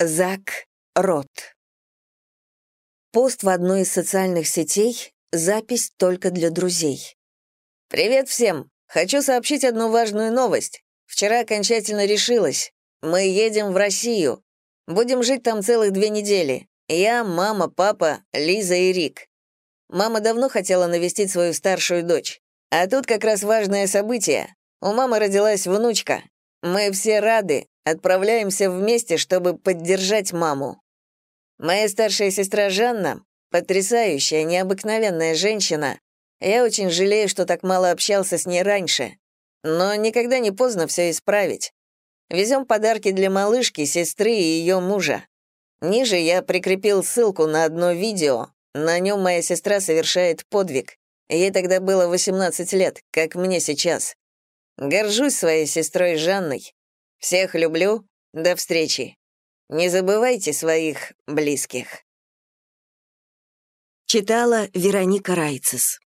Зак Рот. Пост в одной из социальных сетей, запись только для друзей. «Привет всем! Хочу сообщить одну важную новость. Вчера окончательно решилась. Мы едем в Россию. Будем жить там целых две недели. Я, мама, папа, Лиза и Рик. Мама давно хотела навестить свою старшую дочь. А тут как раз важное событие. У мамы родилась внучка. Мы все рады, отправляемся вместе, чтобы поддержать маму. Моя старшая сестра Жанна — потрясающая, необыкновенная женщина. Я очень жалею, что так мало общался с ней раньше. Но никогда не поздно все исправить. Везем подарки для малышки, сестры и ее мужа. Ниже я прикрепил ссылку на одно видео. На нем моя сестра совершает подвиг. Ей тогда было 18 лет, как мне сейчас. Горжусь своей сестрой Жанной. Всех люблю. До встречи. Не забывайте своих близких. Читала Вероника Райцес.